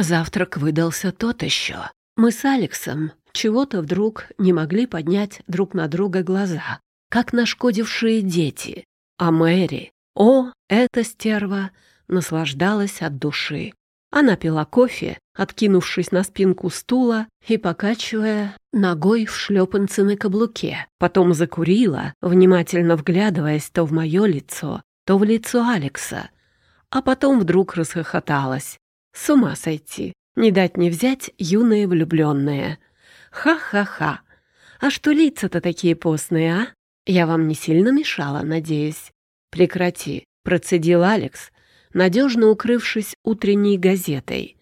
Завтрак выдался тот еще. Мы с Алексом чего-то вдруг не могли поднять друг на друга глаза, как нашкодившие дети. А Мэри, о, эта стерва, наслаждалась от души. Она пила кофе, откинувшись на спинку стула и покачивая ногой в шлепанце на каблуке. Потом закурила, внимательно вглядываясь то в мое лицо, то в лицо Алекса. А потом вдруг расхохоталась. С ума сойти. Не дать не взять юные влюбленные. Ха-ха-ха. А что лица-то такие постные, а? Я вам не сильно мешала, надеюсь? Прекрати, процедил Алекс, надежно укрывшись утренней газетой.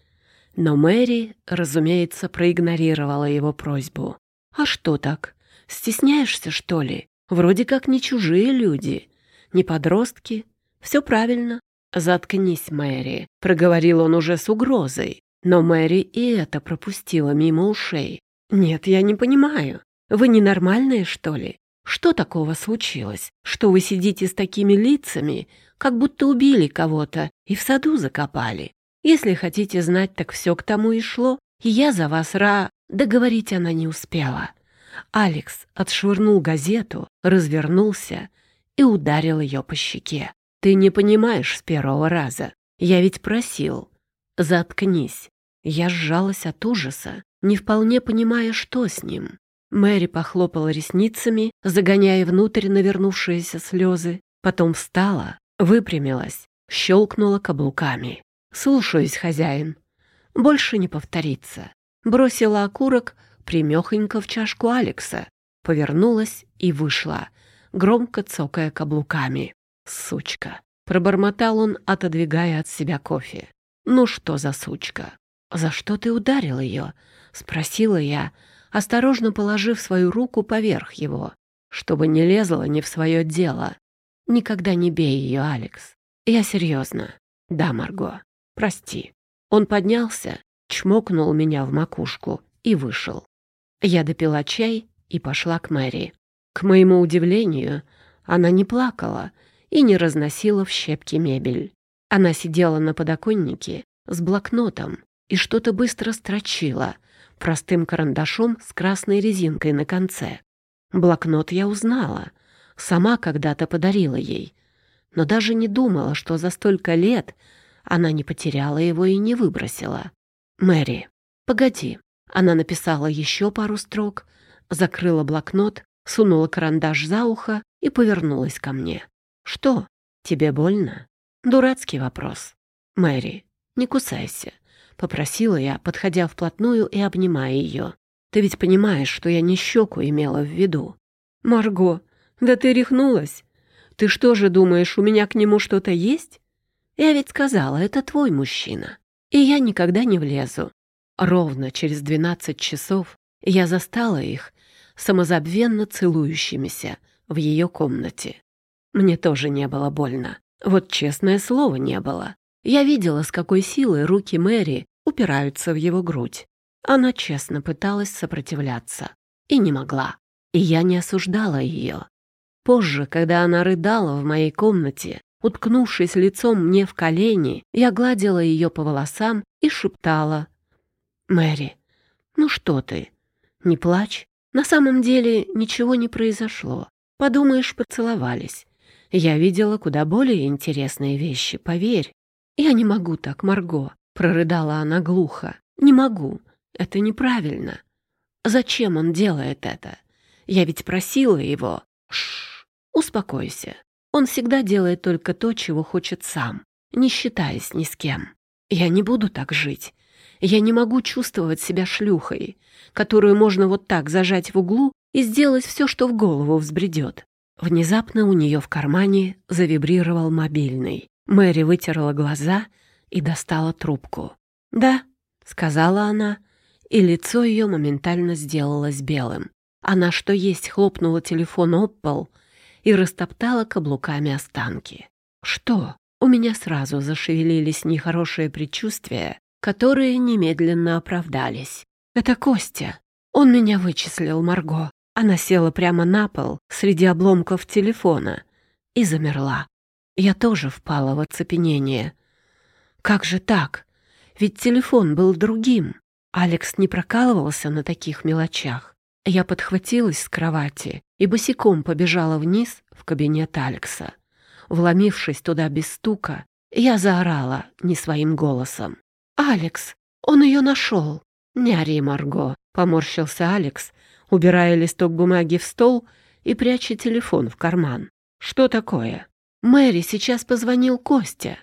Но Мэри, разумеется, проигнорировала его просьбу. «А что так? Стесняешься, что ли? Вроде как не чужие люди, не подростки. Все правильно». «Заткнись, Мэри», — проговорил он уже с угрозой. Но Мэри и это пропустила мимо ушей. «Нет, я не понимаю. Вы ненормальные, что ли? Что такого случилось, что вы сидите с такими лицами, как будто убили кого-то и в саду закопали. Если хотите знать, так все к тому и шло. И я за вас ра...» Договорить она не успела. Алекс отшвырнул газету, развернулся и ударил ее по щеке. «Ты не понимаешь с первого раза. Я ведь просил. Заткнись». Я сжалась от ужаса, не вполне понимая, что с ним. Мэри похлопала ресницами, загоняя внутрь навернувшиеся слезы, потом встала, Выпрямилась, щелкнула каблуками. «Слушаюсь, хозяин. Больше не повторится». Бросила окурок примехонько в чашку Алекса, повернулась и вышла, громко цокая каблуками. «Сучка!» — пробормотал он, отодвигая от себя кофе. «Ну что за сучка?» «За что ты ударил ее?» — спросила я, осторожно положив свою руку поверх его, чтобы не лезла не в свое дело. Никогда не бей ее, Алекс. Я серьезно. Да, Марго, прости. Он поднялся, чмокнул меня в макушку и вышел. Я допила чай и пошла к Мэри. К моему удивлению, она не плакала и не разносила в щепки мебель. Она сидела на подоконнике с блокнотом и что-то быстро строчила простым карандашом с красной резинкой на конце. Блокнот я узнала — сама когда-то подарила ей, но даже не думала, что за столько лет она не потеряла его и не выбросила. «Мэри, погоди». Она написала еще пару строк, закрыла блокнот, сунула карандаш за ухо и повернулась ко мне. «Что, тебе больно?» Дурацкий вопрос. «Мэри, не кусайся», — попросила я, подходя вплотную и обнимая ее. «Ты ведь понимаешь, что я не щеку имела в виду». «Марго, «Да ты рехнулась! Ты что же думаешь, у меня к нему что-то есть? Я ведь сказала, это твой мужчина, и я никогда не влезу». Ровно через двенадцать часов я застала их самозабвенно целующимися в ее комнате. Мне тоже не было больно. Вот честное слово не было. Я видела, с какой силой руки Мэри упираются в его грудь. Она честно пыталась сопротивляться и не могла. И я не осуждала ее. Позже, когда она рыдала в моей комнате, уткнувшись лицом мне в колени, я гладила ее по волосам и шептала. «Мэри, ну что ты? Не плачь. На самом деле ничего не произошло. Подумаешь, поцеловались. Я видела куда более интересные вещи, поверь. Я не могу так, Марго», — прорыдала она глухо. «Не могу. Это неправильно. Зачем он делает это? Я ведь просила его. Шш. Успокойся. Он всегда делает только то, чего хочет сам, не считаясь ни с кем. Я не буду так жить. Я не могу чувствовать себя шлюхой, которую можно вот так зажать в углу и сделать все, что в голову взбредет. Внезапно у нее в кармане завибрировал мобильный. Мэри вытерла глаза и достала трубку. «Да», — сказала она, и лицо ее моментально сделалось белым. Она что есть хлопнула телефон об пол — и растоптала каблуками останки. Что? У меня сразу зашевелились нехорошие предчувствия, которые немедленно оправдались. Это Костя. Он меня вычислил, Марго. Она села прямо на пол среди обломков телефона и замерла. Я тоже впала в оцепенение. Как же так? Ведь телефон был другим. Алекс не прокалывался на таких мелочах. Я подхватилась с кровати и босиком побежала вниз в кабинет Алекса. Вломившись туда без стука, я заорала не своим голосом. «Алекс, он ее нашел!» «Не ори, Марго!» — поморщился Алекс, убирая листок бумаги в стол и пряча телефон в карман. «Что такое?» «Мэри сейчас позвонил Костя».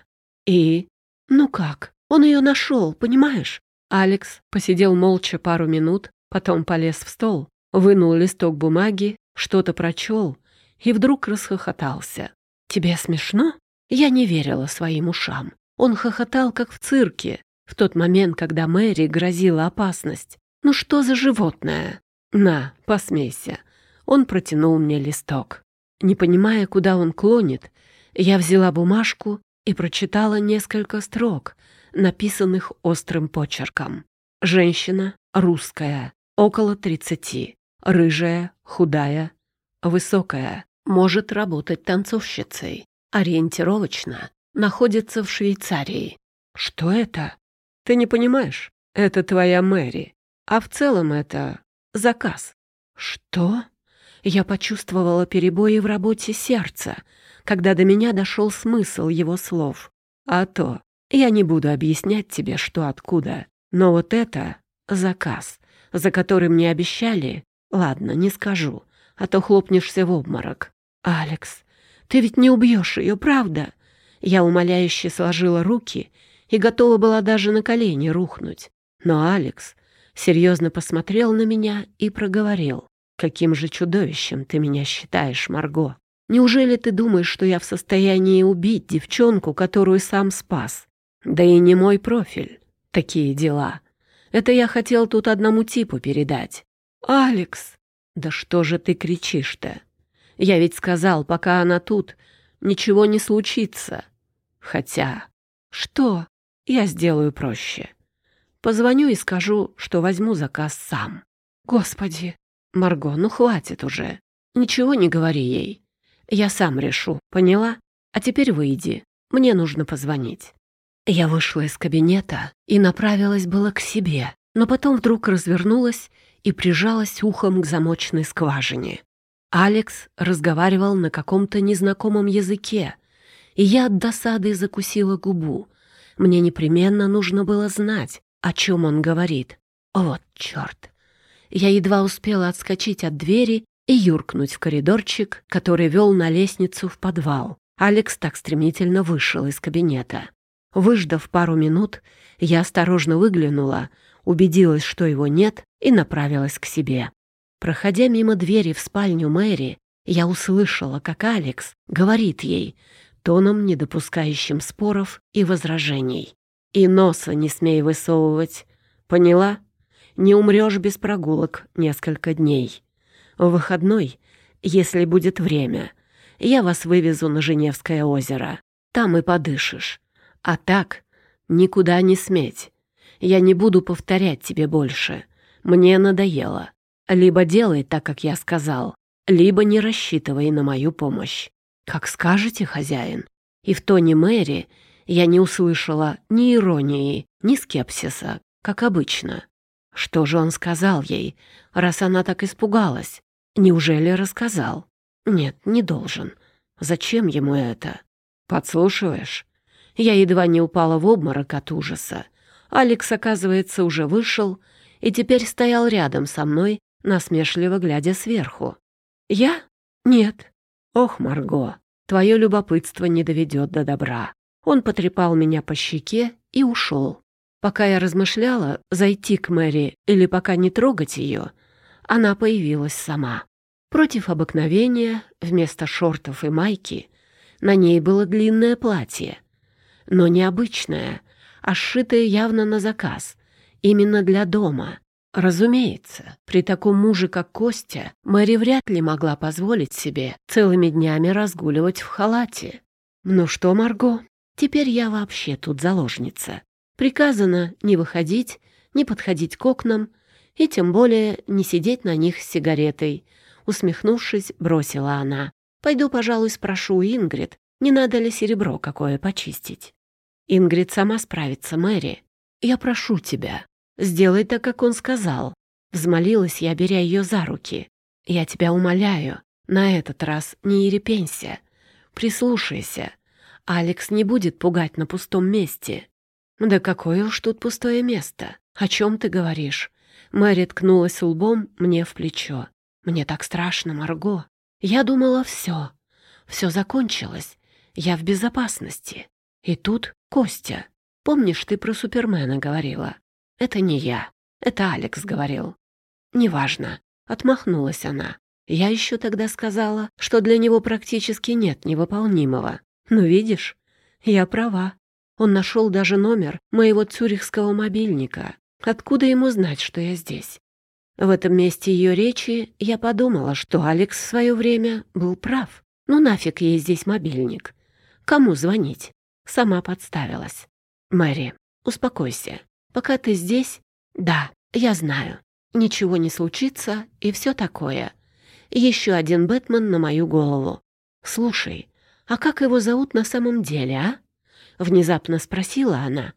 «И?» «Ну как? Он ее нашел, понимаешь?» Алекс посидел молча пару минут, потом полез в стол, вынул листок бумаги, что-то прочел и вдруг расхохотался. «Тебе смешно?» Я не верила своим ушам. Он хохотал, как в цирке, в тот момент, когда Мэри грозила опасность. «Ну что за животное?» «На, посмейся». Он протянул мне листок. Не понимая, куда он клонит, я взяла бумажку и прочитала несколько строк, написанных острым почерком. Женщина, русская, около тридцати, рыжая, худая, высокая, может работать танцовщицей, ориентировочно, находится в Швейцарии. Что это? Ты не понимаешь? Это твоя Мэри. А в целом это заказ. Что? Я почувствовала перебои в работе сердца, когда до меня дошел смысл его слов. А то, я не буду объяснять тебе, что откуда, но вот это заказ, за который мне обещали, ладно, не скажу, а то хлопнешься в обморок. «Алекс, ты ведь не убьешь ее, правда?» Я умоляюще сложила руки и готова была даже на колени рухнуть. Но Алекс серьезно посмотрел на меня и проговорил. «Каким же чудовищем ты меня считаешь, Марго? Неужели ты думаешь, что я в состоянии убить девчонку, которую сам спас? Да и не мой профиль. Такие дела. Это я хотел тут одному типу передать. Алекс! Да что же ты кричишь-то? Я ведь сказал, пока она тут, ничего не случится. Хотя... Что? Я сделаю проще. Позвоню и скажу, что возьму заказ сам. Господи! Марго, ну хватит уже. Ничего не говори ей. Я сам решу, поняла? А теперь выйди. Мне нужно позвонить. Я вышла из кабинета и направилась было к себе, но потом вдруг развернулась и прижалась ухом к замочной скважине. Алекс разговаривал на каком-то незнакомом языке, и я от досады закусила губу. Мне непременно нужно было знать, о чем он говорит. Вот черт! Я едва успела отскочить от двери и юркнуть в коридорчик, который вел на лестницу в подвал. Алекс так стремительно вышел из кабинета. Выждав пару минут, я осторожно выглянула, убедилась, что его нет, и направилась к себе. Проходя мимо двери в спальню Мэри, я услышала, как Алекс говорит ей, тоном, не допускающим споров и возражений. «И носа не смей высовывать. Поняла? Не умрешь без прогулок несколько дней. В выходной, если будет время, я вас вывезу на Женевское озеро. Там и подышишь. А так никуда не сметь. Я не буду повторять тебе больше. Мне надоело. Либо делай так, как я сказал, либо не рассчитывай на мою помощь. Как скажете, хозяин. И в тоне Мэри я не услышала ни иронии, ни скепсиса, как обычно. Что же он сказал ей, раз она так испугалась? Неужели рассказал? Нет, не должен. Зачем ему это? Подслушиваешь? Я едва не упала в обморок от ужаса. Алекс, оказывается, уже вышел и теперь стоял рядом со мной, насмешливо глядя сверху. «Я? Нет. Ох, Марго, твое любопытство не доведет до добра». Он потрепал меня по щеке и ушел. Пока я размышляла, зайти к Мэри или пока не трогать ее, она появилась сама. Против обыкновения, вместо шортов и майки, на ней было длинное платье. Но необычное, а сшитое явно на заказ, именно для дома, Разумеется, при таком муже, как Костя, Мэри вряд ли могла позволить себе целыми днями разгуливать в халате. Ну что, Марго, теперь я вообще тут заложница. Приказано не выходить, не подходить к окнам и тем более не сидеть на них с сигаретой. Усмехнувшись, бросила она. «Пойду, пожалуй, спрошу Ингрид, не надо ли серебро какое почистить». Ингрид сама справится, Мэри. я прошу тебя, сделай так, как он сказал». Взмолилась я, беря ее за руки. «Я тебя умоляю, на этот раз не ерепенься. Прислушайся. Алекс не будет пугать на пустом месте». «Да какое уж тут пустое место? О чем ты говоришь?» Мэри ткнулась лбом мне в плечо. «Мне так страшно, Марго. Я думала, все. Все закончилось. Я в безопасности. И тут Костя. Помнишь, ты про Супермена говорила? Это не я. Это Алекс говорил. Неважно. Отмахнулась она. Я еще тогда сказала, что для него практически нет невыполнимого. Ну, видишь, я права. Он нашел даже номер моего цюрихского мобильника. Откуда ему знать, что я здесь? В этом месте ее речи я подумала, что Алекс в свое время был прав. Ну нафиг ей здесь мобильник. Кому звонить? Сама подставилась. Мэри, успокойся. Пока ты здесь... Да, я знаю. Ничего не случится и все такое. Еще один Бэтмен на мою голову. Слушай, а как его зовут на самом деле, а? Внезапно спросила она.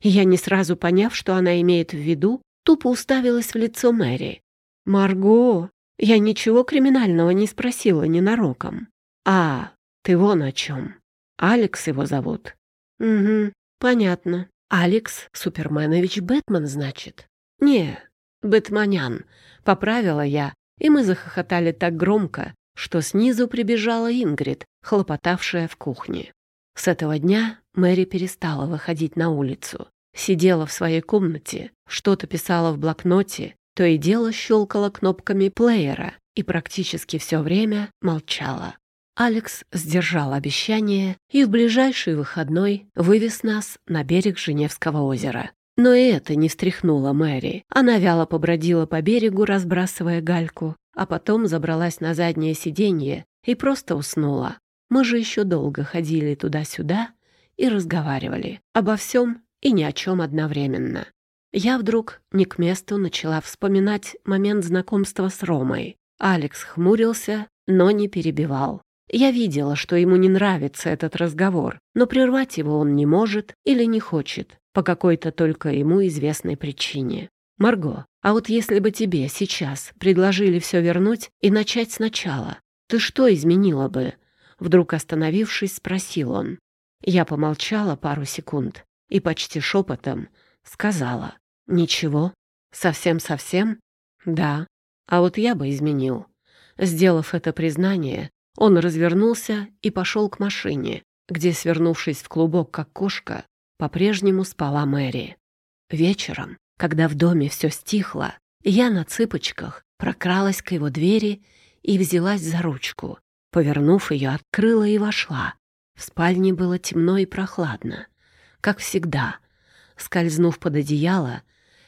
Я, не сразу поняв, что она имеет в виду, тупо уставилась в лицо Мэри. «Марго, я ничего криминального не спросила ненароком. А, ты вон о чем. Алекс его зовут». «Угу, понятно. Алекс Суперменович Бэтмен, значит?» «Не, Бэтманян», — поправила я, и мы захохотали так громко, что снизу прибежала Ингрид, хлопотавшая в кухне. С этого дня Мэри перестала выходить на улицу. Сидела в своей комнате, что-то писала в блокноте, то и дело щелкала кнопками плеера и практически все время молчала. Алекс сдержал обещание и в ближайший выходной вывез нас на берег Женевского озера. Но и это не встряхнуло Мэри. Она вяло побродила по берегу, разбрасывая гальку, а потом забралась на заднее сиденье и просто уснула. Мы же еще долго ходили туда-сюда и разговаривали обо всем и ни о чем одновременно. Я вдруг не к месту начала вспоминать момент знакомства с Ромой. Алекс хмурился, но не перебивал. Я видела, что ему не нравится этот разговор, но прервать его он не может или не хочет, по какой-то только ему известной причине. «Марго, а вот если бы тебе сейчас предложили все вернуть и начать сначала, ты что изменила бы?» Вдруг остановившись, спросил он. Я помолчала пару секунд и почти шепотом сказала. «Ничего? Совсем-совсем? Да. А вот я бы изменил». Сделав это признание, он развернулся и пошел к машине, где, свернувшись в клубок, как кошка, по-прежнему спала Мэри. Вечером, когда в доме все стихло, я на цыпочках прокралась к его двери и взялась за ручку. Повернув ее, открыла и вошла. В спальне было темно и прохладно как всегда. Скользнув под одеяло,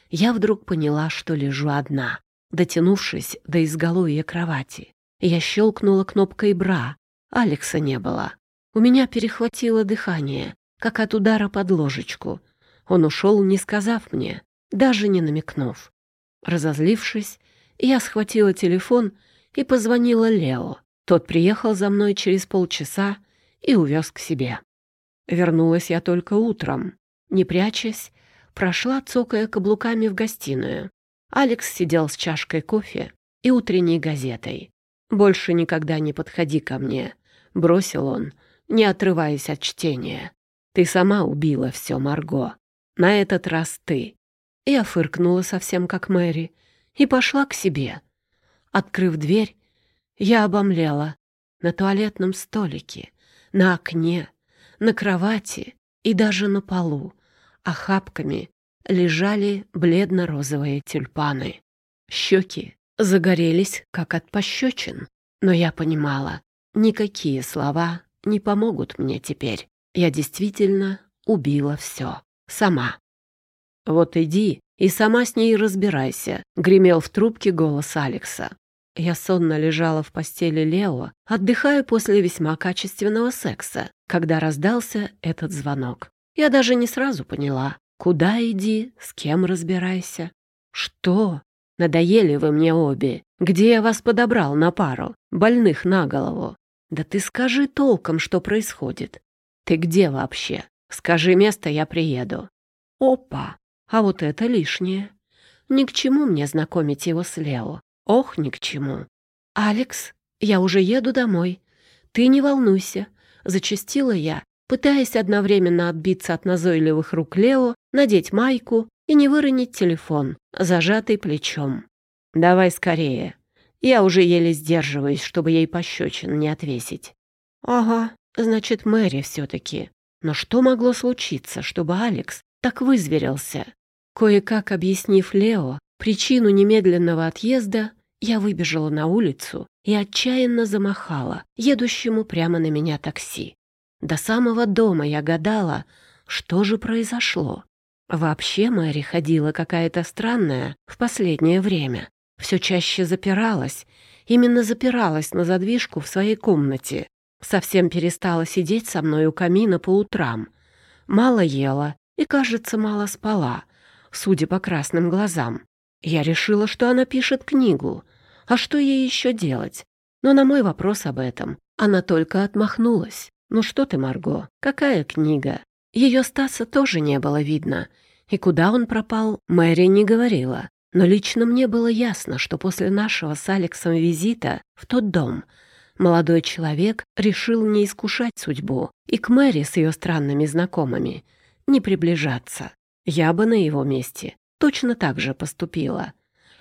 я вдруг поняла, что лежу одна. Дотянувшись до изголовья кровати, я щелкнула кнопкой «бра». Алекса не было. У меня перехватило дыхание, как от удара под ложечку. Он ушел, не сказав мне, даже не намекнув. Разозлившись, я схватила телефон и позвонила Лео. Тот приехал за мной через полчаса и увез к себе. Вернулась я только утром. Не прячась, прошла, цокая каблуками в гостиную. Алекс сидел с чашкой кофе и утренней газетой. «Больше никогда не подходи ко мне», — бросил он, не отрываясь от чтения. «Ты сама убила все, Марго. На этот раз ты». Я фыркнула совсем как Мэри и пошла к себе. Открыв дверь, я обомлела. На туалетном столике, на окне, на кровати и даже на полу охапками лежали бледно-розовые тюльпаны. Щеки загорелись, как от пощечин, но я понимала, никакие слова не помогут мне теперь. Я действительно убила все. Сама. «Вот иди и сама с ней разбирайся», — гремел в трубке голос Алекса. Я сонно лежала в постели Лео, отдыхая после весьма качественного секса, когда раздался этот звонок. Я даже не сразу поняла, куда иди, с кем разбирайся. Что? Надоели вы мне обе. Где я вас подобрал на пару, больных на голову? Да ты скажи толком, что происходит. Ты где вообще? Скажи место, я приеду. Опа! А вот это лишнее. Ни к чему мне знакомить его с Лео. Ох, ни к чему. «Алекс, я уже еду домой. Ты не волнуйся», — зачастила я, пытаясь одновременно отбиться от назойливых рук Лео, надеть майку и не выронить телефон, зажатый плечом. «Давай скорее. Я уже еле сдерживаюсь, чтобы ей пощечин не отвесить». «Ага, значит, Мэри все-таки. Но что могло случиться, чтобы Алекс так вызверился?» Кое-как объяснив Лео причину немедленного отъезда, я выбежала на улицу и отчаянно замахала едущему прямо на меня такси. До самого дома я гадала, что же произошло. Вообще Мэри ходила какая-то странная в последнее время. Все чаще запиралась, именно запиралась на задвижку в своей комнате. Совсем перестала сидеть со мной у камина по утрам. Мало ела и, кажется, мало спала, судя по красным глазам. Я решила, что она пишет книгу. А что ей еще делать? Но на мой вопрос об этом она только отмахнулась. «Ну что ты, Марго, какая книга?» Ее Стаса тоже не было видно. И куда он пропал, Мэри не говорила. Но лично мне было ясно, что после нашего с Алексом визита в тот дом молодой человек решил не искушать судьбу и к Мэри с ее странными знакомыми не приближаться. Я бы на его месте точно так же поступила.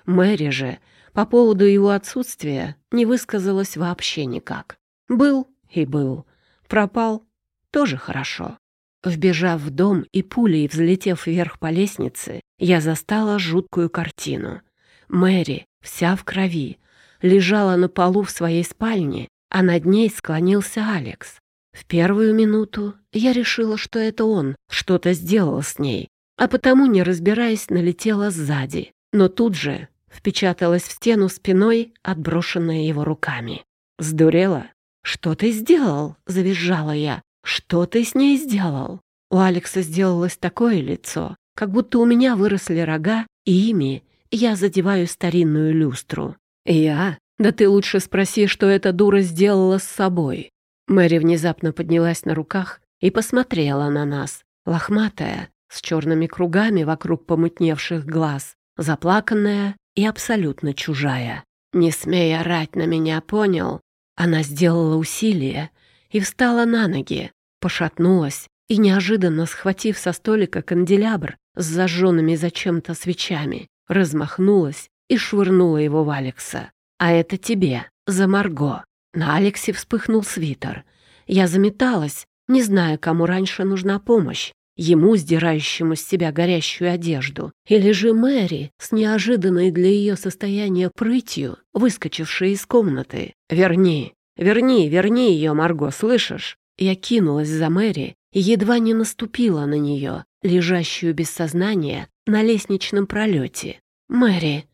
Мэри же по поводу его отсутствия не высказалась вообще никак. Был и был. Пропал тоже хорошо. Вбежав в дом и пулей взлетев вверх по лестнице, я застала жуткую картину. Мэри, вся в крови, лежала на полу в своей спальне, а над ней склонился Алекс. В первую минуту я решила, что это он что-то сделал с ней, а потому, не разбираясь, налетела сзади. Но тут же впечаталась в стену спиной, отброшенная его руками. «Сдурела? Что ты сделал?» — завизжала я. «Что ты с ней сделал?» У Алекса сделалось такое лицо, как будто у меня выросли рога, и ими я задеваю старинную люстру. «Я? Да ты лучше спроси, что эта дура сделала с собой». Мэри внезапно поднялась на руках и посмотрела на нас, лохматая, с черными кругами вокруг помутневших глаз, заплаканная и абсолютно чужая. Не смея орать на меня, понял? Она сделала усилие и встала на ноги, пошатнулась и, неожиданно схватив со столика канделябр с зажженными зачем-то свечами, размахнулась и швырнула его в Алекса. «А это тебе, за Марго». На Алексе вспыхнул свитер. Я заметалась, не зная, кому раньше нужна помощь, ему, сдирающему с себя горящую одежду, или же Мэри с неожиданной для ее состояния прытью, выскочившей из комнаты. «Верни, верни, верни ее, Марго, слышишь?» Я кинулась за Мэри и едва не наступила на нее, лежащую без сознания на лестничном пролете. «Мэри!»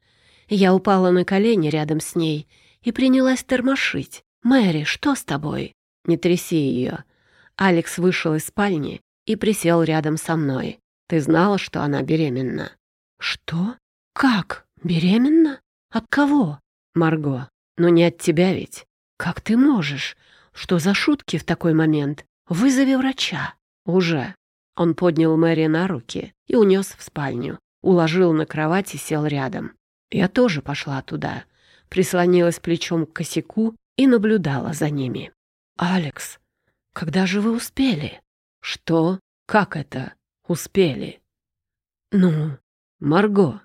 Я упала на колени рядом с ней и принялась тормошить. «Мэри, что с тобой?» «Не тряси ее». Алекс вышел из спальни и присел рядом со мной. «Ты знала, что она беременна?» «Что? Как? Беременна? От кого?» «Марго, ну не от тебя ведь. Как ты можешь? Что за шутки в такой момент? Вызови врача». «Уже». Он поднял Мэри на руки и унес в спальню. Уложил на кровать и сел рядом. Я тоже пошла туда. Прислонилась плечом к косяку и наблюдала за ними. «Алекс, когда же вы успели?» «Что? Как это? Успели?» «Ну, Марго,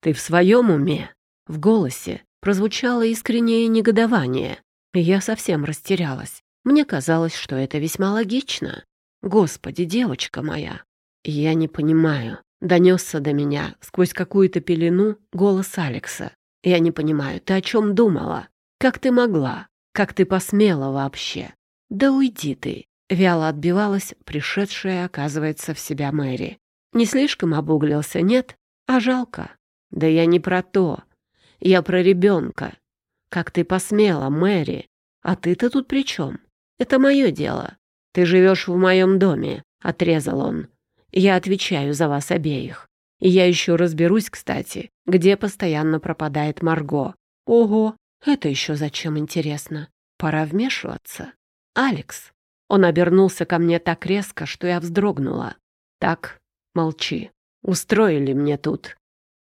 ты в своем уме?» В голосе прозвучало искреннее негодование, и я совсем растерялась. Мне казалось, что это весьма логично. «Господи, девочка моя!» «Я не понимаю», — донесся до меня сквозь какую-то пелену голос Алекса. «Я не понимаю, ты о чем думала? Как ты могла? Как ты посмела вообще? Да уйди ты!» Вяло отбивалась пришедшая, оказывается, в себя Мэри. Не слишком обуглился, нет? А жалко. Да я не про то. Я про ребенка. Как ты посмела, Мэри? А ты-то тут при чем? Это мое дело. Ты живешь в моем доме, отрезал он. Я отвечаю за вас обеих. И я еще разберусь, кстати, где постоянно пропадает Марго. Ого, это еще зачем интересно? Пора вмешиваться. Алекс, он обернулся ко мне так резко, что я вздрогнула. «Так, молчи. устроили мне тут».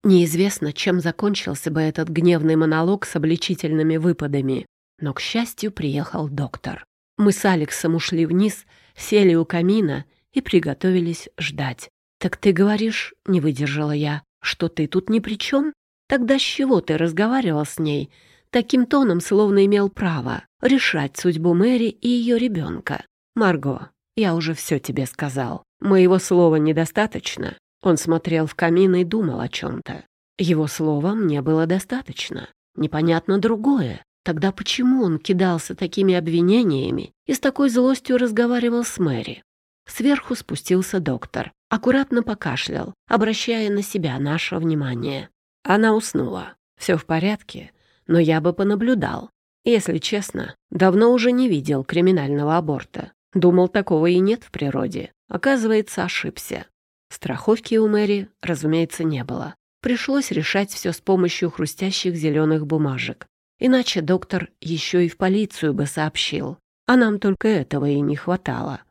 Неизвестно, чем закончился бы этот гневный монолог с обличительными выпадами, но, к счастью, приехал доктор. Мы с Алексом ушли вниз, сели у камина и приготовились ждать. «Так ты говоришь, — не выдержала я, — что ты тут ни при чем? Тогда с чего ты разговаривал с ней таким тоном, словно имел право решать судьбу Мэри и ее ребенка? Марго, я уже все тебе сказал. Моего слова недостаточно. Он смотрел в камин и думал о чем-то. Его слова мне было достаточно. Непонятно другое. Тогда почему он кидался такими обвинениями и с такой злостью разговаривал с Мэри? Сверху спустился доктор, аккуратно покашлял, обращая на себя наше внимание. Она уснула. Все в порядке, но я бы понаблюдал. Если честно, давно уже не видел криминального аборта. Думал, такого и нет в природе. Оказывается, ошибся. Страховки у Мэри, разумеется, не было. Пришлось решать все с помощью хрустящих зеленых бумажек. Иначе доктор еще и в полицию бы сообщил. А нам только этого и не хватало.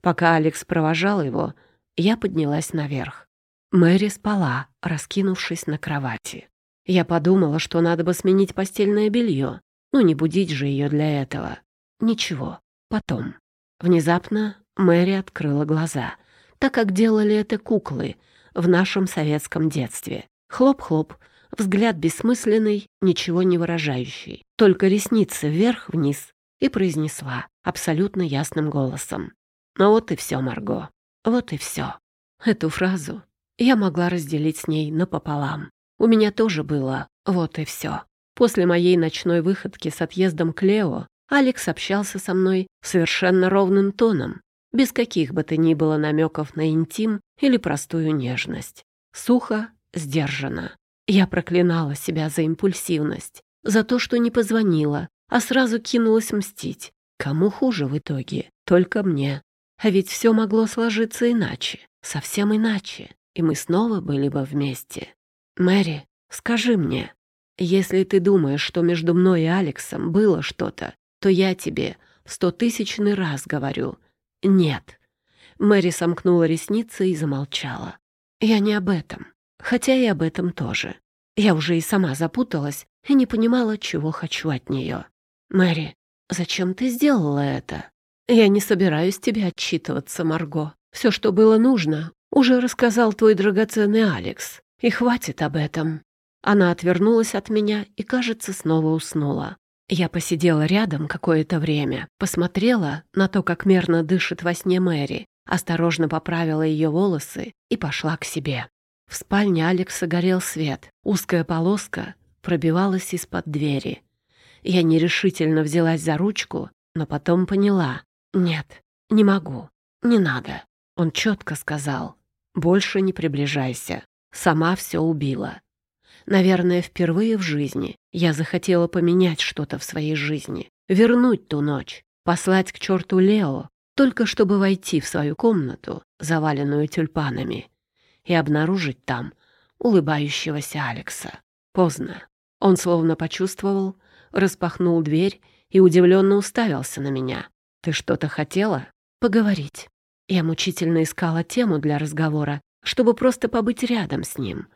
Пока Алекс провожал его, я поднялась наверх. Мэри спала, раскинувшись на кровати. Я подумала, что надо бы сменить постельное белье. Ну, не будить же ее для этого. Ничего, потом. Внезапно Мэри открыла глаза, так как делали это куклы в нашем советском детстве. Хлоп-хлоп, взгляд бессмысленный, ничего не выражающий, только ресницы вверх-вниз, и произнесла абсолютно ясным голосом. «Ну вот и все, Марго, вот и все». Эту фразу я могла разделить с ней напополам. У меня тоже было «вот и все». После моей ночной выходки с отъездом к Лео Алекс общался со мной совершенно ровным тоном, без каких бы то ни было намеков на интим или простую нежность. Сухо, сдержанно. Я проклинала себя за импульсивность, за то, что не позвонила, а сразу кинулась мстить. Кому хуже в итоге? Только мне. А ведь все могло сложиться иначе, совсем иначе, и мы снова были бы вместе. Мэри, скажи мне, если ты думаешь, что между мной и Алексом было что-то, то я тебе в стотысячный раз говорю «нет». Мэри сомкнула ресницы и замолчала. Я не об этом, хотя и об этом тоже. Я уже и сама запуталась и не понимала, чего хочу от нее. «Мэри, зачем ты сделала это?» «Я не собираюсь тебе отчитываться, Марго. Все, что было нужно, уже рассказал твой драгоценный Алекс. И хватит об этом». Она отвернулась от меня и, кажется, снова уснула. Я посидела рядом какое-то время, посмотрела на то, как мерно дышит во сне Мэри, осторожно поправила ее волосы и пошла к себе. В спальне Алекса горел свет, узкая полоска пробивалась из-под двери. Я нерешительно взялась за ручку, но потом поняла. «Нет, не могу, не надо». Он четко сказал. «Больше не приближайся. Сама все убила. Наверное, впервые в жизни я захотела поменять что-то в своей жизни, вернуть ту ночь, послать к черту Лео, только чтобы войти в свою комнату, заваленную тюльпанами, и обнаружить там улыбающегося Алекса. Поздно. Он словно почувствовал, распахнул дверь и удивленно уставился на меня. «Ты что-то хотела?» «Поговорить». Я мучительно искала тему для разговора, чтобы просто побыть рядом с ним,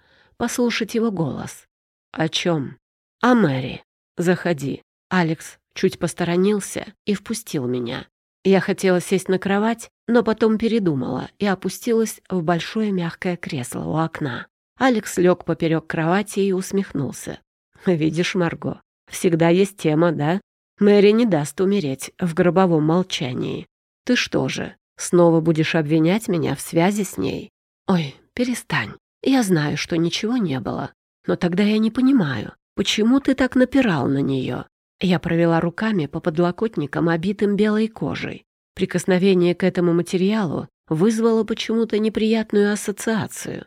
послушать его голос. «О чем?» «О Мэри. Заходи». Алекс чуть посторонился и впустил меня. Я хотела сесть на кровать, но потом передумала и опустилась в большое мягкое кресло у окна. Алекс лег поперек кровати и усмехнулся. «Видишь, Марго, всегда есть тема, да? Мэри не даст умереть в гробовом молчании. Ты что же, снова будешь обвинять меня в связи с ней? Ой, перестань. Я знаю, что ничего не было. Но тогда я не понимаю, почему ты так напирал на нее? Я провела руками по подлокотникам, обитым белой кожей. Прикосновение к этому материалу вызвало почему-то неприятную ассоциацию,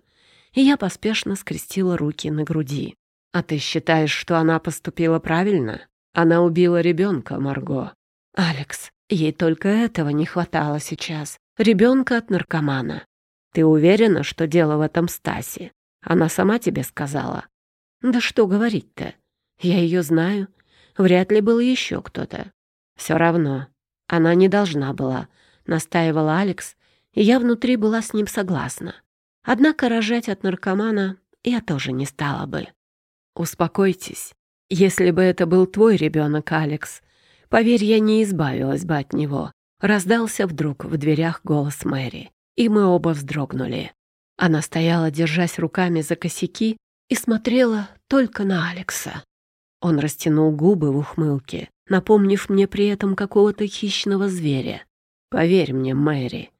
и я поспешно скрестила руки на груди. «А ты считаешь, что она поступила правильно? Она убила ребенка, Марго». «Алекс, ей только этого не хватало сейчас. Ребенка от наркомана. Ты уверена, что дело в этом Стасе? Она сама тебе сказала? Да что говорить-то? Я ее знаю. Вряд ли был еще кто-то. Все равно. Она не должна была, настаивала Алекс, и я внутри была с ним согласна. Однако рожать от наркомана я тоже не стала бы. Успокойтесь. Если бы это был твой ребенок, Алекс, поверь, я не избавилась бы от него. Раздался вдруг в дверях голос Мэри, и мы оба вздрогнули. Она стояла, держась руками за косяки, и смотрела только на Алекса. Он растянул губы в ухмылке, напомнив мне при этом какого-то хищного зверя. «Поверь мне, Мэри,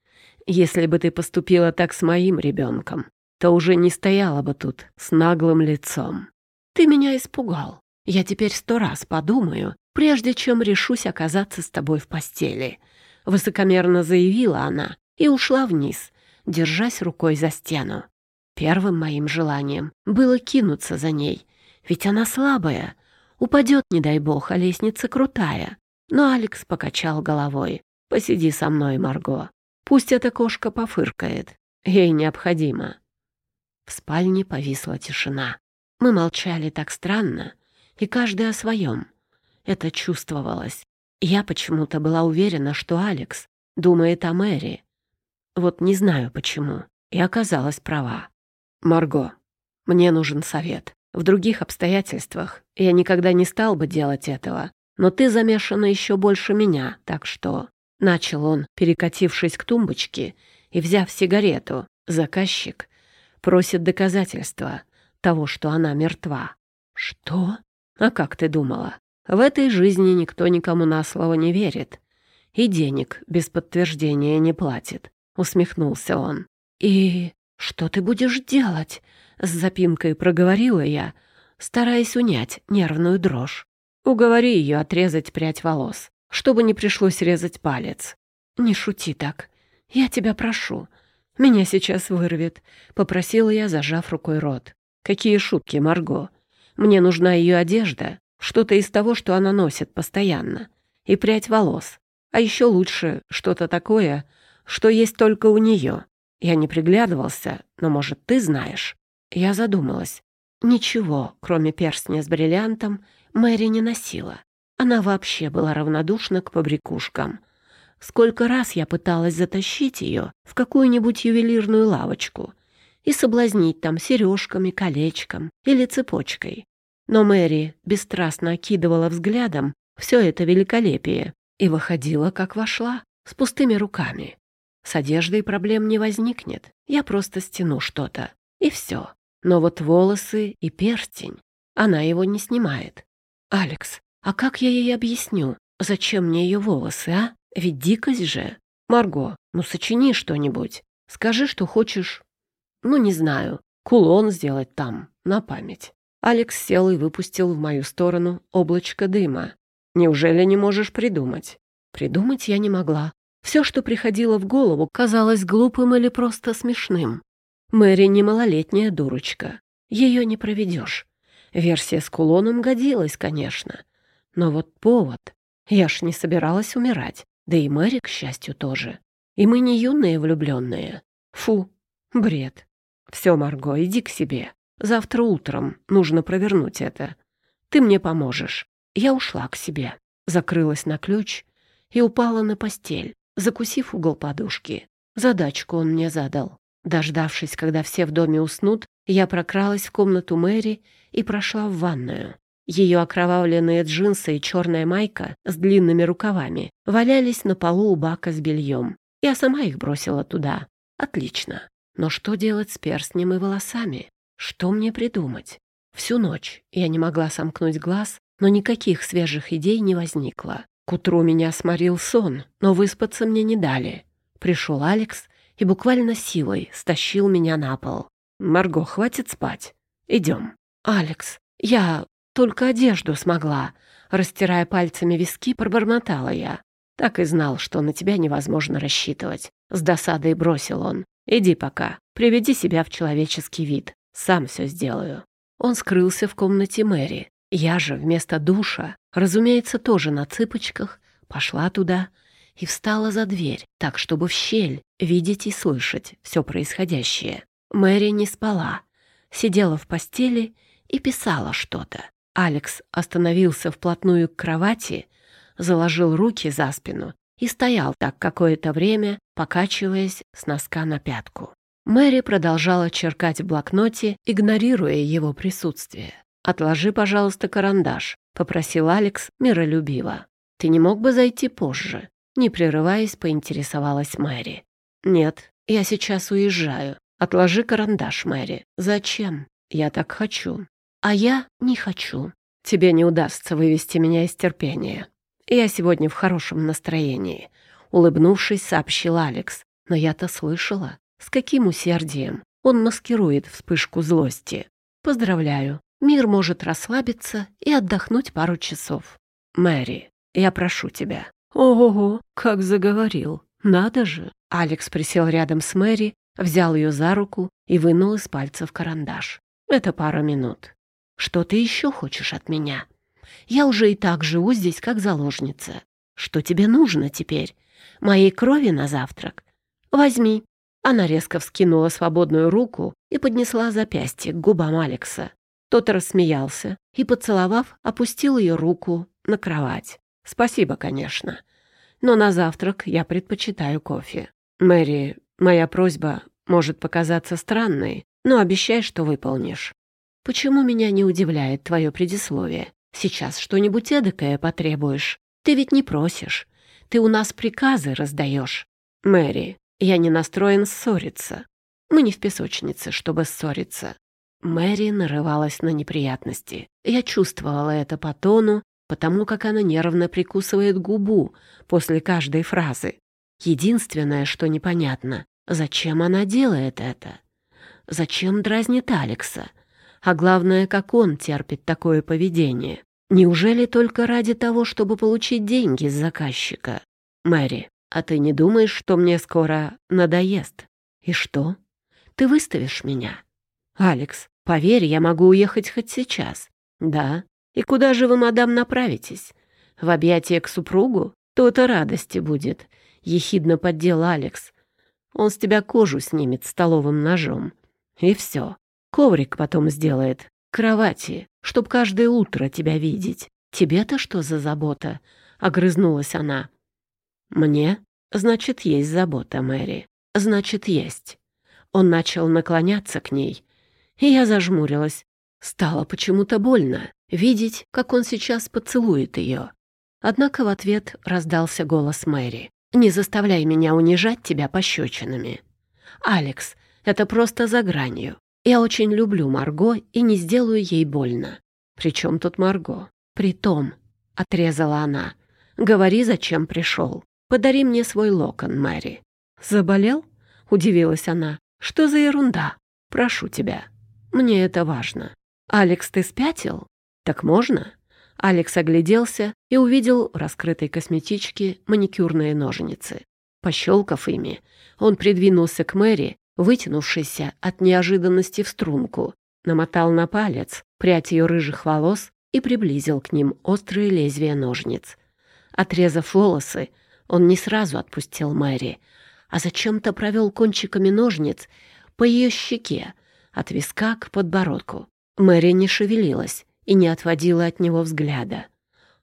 если бы ты поступила так с моим ребенком, то уже не стояла бы тут с наглым лицом. Ты меня испугал. Я теперь сто раз подумаю, прежде чем решусь оказаться с тобой в постели», — высокомерно заявила она и ушла вниз, держась рукой за стену. Первым моим желанием было кинуться за ней, ведь она слабая, упадет, не дай бог, а лестница крутая. Но Алекс покачал головой. «Посиди со мной, Марго. Пусть эта кошка пофыркает. Ей необходимо». В спальне повисла тишина. Мы молчали так странно, и каждый о своем. Это чувствовалось. Я почему-то была уверена, что Алекс думает о Мэри. Вот не знаю почему, и оказалась права. «Марго, мне нужен совет. В других обстоятельствах я никогда не стал бы делать этого, но ты замешана еще больше меня, так что...» Начал он, перекатившись к тумбочке и взяв сигарету. Заказчик просит доказательства того, что она мертва. «Что? А как ты думала? В этой жизни никто никому на слово не верит. И денег без подтверждения не платит», — усмехнулся он. «И что ты будешь делать?» — с запинкой проговорила я, стараясь унять нервную дрожь. «Уговори ее отрезать прядь волос чтобы не пришлось резать палец. «Не шути так. Я тебя прошу. Меня сейчас вырвет», — попросила я, зажав рукой рот. «Какие шутки, Марго. Мне нужна ее одежда, что-то из того, что она носит постоянно, и прядь волос. А еще лучше что-то такое, что есть только у нее. Я не приглядывался, но, может, ты знаешь?» Я задумалась. Ничего, кроме перстня с бриллиантом, Мэри не носила. Она вообще была равнодушна к побрякушкам. Сколько раз я пыталась затащить ее в какую-нибудь ювелирную лавочку и соблазнить там сережками, колечком или цепочкой. Но Мэри бесстрастно окидывала взглядом все это великолепие и выходила, как вошла, с пустыми руками. С одеждой проблем не возникнет, я просто стяну что-то, и все. Но вот волосы и перстень, она его не снимает. «Алекс, а как я ей объясню, зачем мне ее волосы, а? Ведь дикость же. Марго, ну сочини что-нибудь. Скажи, что хочешь, ну не знаю, кулон сделать там, на память. Алекс сел и выпустил в мою сторону облачко дыма. Неужели не можешь придумать? Придумать я не могла. Все, что приходило в голову, казалось глупым или просто смешным. Мэри не малолетняя дурочка. Ее не проведешь. Версия с кулоном годилась, конечно. Но вот повод. Я ж не собиралась умирать. Да и Мэри, к счастью, тоже. И мы не юные влюбленные. Фу, бред. Все, Марго, иди к себе. Завтра утром нужно провернуть это. Ты мне поможешь. Я ушла к себе, закрылась на ключ и упала на постель, закусив угол подушки. Задачку он мне задал. Дождавшись, когда все в доме уснут, я прокралась в комнату Мэри и прошла в ванную. Ее окровавленные джинсы и черная майка с длинными рукавами валялись на полу у бака с бельем. Я сама их бросила туда. Отлично. Но что делать с перстнем и волосами? Что мне придумать? Всю ночь я не могла сомкнуть глаз, но никаких свежих идей не возникло. К утру меня сморил сон, но выспаться мне не дали. Пришел Алекс и буквально силой стащил меня на пол. «Марго, хватит спать. Идем». «Алекс, я... Только одежду смогла. Растирая пальцами виски, пробормотала я. Так и знал, что на тебя невозможно рассчитывать. С досадой бросил он. Иди пока, приведи себя в человеческий вид. Сам все сделаю. Он скрылся в комнате Мэри. Я же вместо душа, разумеется, тоже на цыпочках, пошла туда и встала за дверь, так, чтобы в щель видеть и слышать все происходящее. Мэри не спала, сидела в постели и писала что-то. Алекс остановился вплотную к кровати, заложил руки за спину и стоял так какое-то время, покачиваясь с носка на пятку. Мэри продолжала черкать в блокноте, игнорируя его присутствие. «Отложи, пожалуйста, карандаш», — попросил Алекс миролюбиво. «Ты не мог бы зайти позже?» Не прерываясь, поинтересовалась Мэри. «Нет, я сейчас уезжаю. Отложи карандаш, Мэри. Зачем? Я так хочу. А я не хочу. Тебе не удастся вывести меня из терпения. Я сегодня в хорошем настроении», — улыбнувшись, сообщил Алекс. «Но я-то слышала, с каким усердием он маскирует вспышку злости. Поздравляю, мир может расслабиться и отдохнуть пару часов. Мэри, я прошу тебя, «Ого, как заговорил! Надо же!» Алекс присел рядом с Мэри, взял ее за руку и вынул из пальцев карандаш. «Это пара минут. Что ты еще хочешь от меня? Я уже и так живу здесь, как заложница. Что тебе нужно теперь? Моей крови на завтрак? Возьми». Она резко вскинула свободную руку и поднесла запястье к губам Алекса. Тот рассмеялся и, поцеловав, опустил ее руку на кровать. Спасибо, конечно. Но на завтрак я предпочитаю кофе. Мэри, моя просьба может показаться странной, но обещай, что выполнишь. Почему меня не удивляет твое предисловие? Сейчас что-нибудь эдакое потребуешь. Ты ведь не просишь. Ты у нас приказы раздаешь. Мэри, я не настроен ссориться. Мы не в песочнице, чтобы ссориться. Мэри нарывалась на неприятности. Я чувствовала это по тону потому как она нервно прикусывает губу после каждой фразы. Единственное, что непонятно, зачем она делает это? Зачем дразнит Алекса? А главное, как он терпит такое поведение? Неужели только ради того, чтобы получить деньги с заказчика? Мэри, а ты не думаешь, что мне скоро надоест? И что? Ты выставишь меня? Алекс, поверь, я могу уехать хоть сейчас. Да, «И куда же вы, мадам, направитесь? В объятия к супругу? То-то радости будет», — ехидно поддел Алекс. «Он с тебя кожу снимет столовым ножом. И все. Коврик потом сделает. Кровати, чтоб каждое утро тебя видеть. Тебе-то что за забота?» — огрызнулась она. «Мне? Значит, есть забота, Мэри. Значит, есть». Он начал наклоняться к ней, и я зажмурилась. Стало почему-то больно видеть, как он сейчас поцелует ее. Однако в ответ раздался голос Мэри. «Не заставляй меня унижать тебя пощечинами. Алекс, это просто за гранью. Я очень люблю Марго и не сделаю ей больно. Причем тут Марго? Притом, — отрезала она, — говори, зачем пришел. Подари мне свой локон, Мэри. Заболел? — удивилась она. Что за ерунда? Прошу тебя. Мне это важно. Алекс, ты спятил? «Так можно?» Алекс огляделся и увидел в раскрытой косметичке маникюрные ножницы. Пощелкав ими, он придвинулся к Мэри, вытянувшейся от неожиданности в струнку, намотал на палец прядь ее рыжих волос и приблизил к ним острые лезвия ножниц. Отрезав волосы, он не сразу отпустил Мэри, а зачем-то провел кончиками ножниц по ее щеке, от виска к подбородку. Мэри не шевелилась, и не отводила от него взгляда.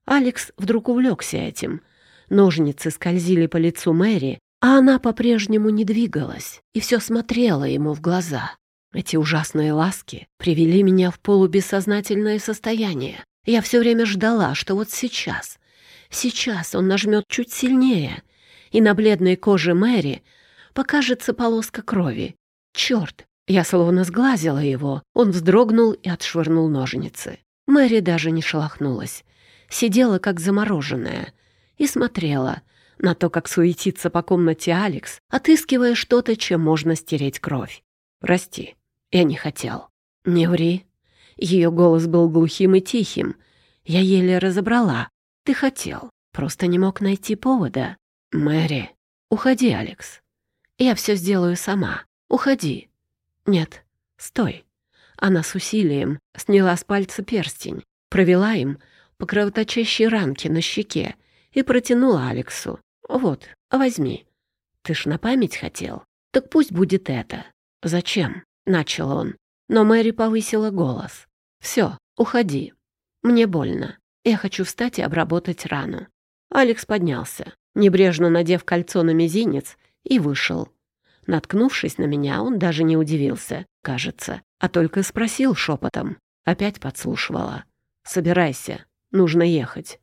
Алекс вдруг увлекся этим. Ножницы скользили по лицу Мэри, а она по-прежнему не двигалась и все смотрела ему в глаза. Эти ужасные ласки привели меня в полубессознательное состояние. Я все время ждала, что вот сейчас, сейчас он нажмет чуть сильнее, и на бледной коже Мэри покажется полоска крови. Черт, я словно сглазила его. Он вздрогнул и отшвырнул ножницы. Мэри даже не шелохнулась. Сидела как замороженная и смотрела на то, как суетится по комнате Алекс, отыскивая что-то, чем можно стереть кровь. «Прости, я не хотел». «Не ври». Ее голос был глухим и тихим. Я еле разобрала. «Ты хотел, просто не мог найти повода». «Мэри, уходи, Алекс. Я все сделаю сама. Уходи». «Нет, стой». Она с усилием сняла с пальца перстень, провела им по кровоточащей ранке на щеке и протянула Алексу. «Вот, возьми. Ты ж на память хотел? Так пусть будет это». «Зачем?» — начал он. Но Мэри повысила голос. «Все, уходи. Мне больно. Я хочу встать и обработать рану». Алекс поднялся, небрежно надев кольцо на мизинец, и вышел. Наткнувшись на меня, он даже не удивился, кажется, а только спросил шепотом. Опять подслушивала. «Собирайся, нужно ехать».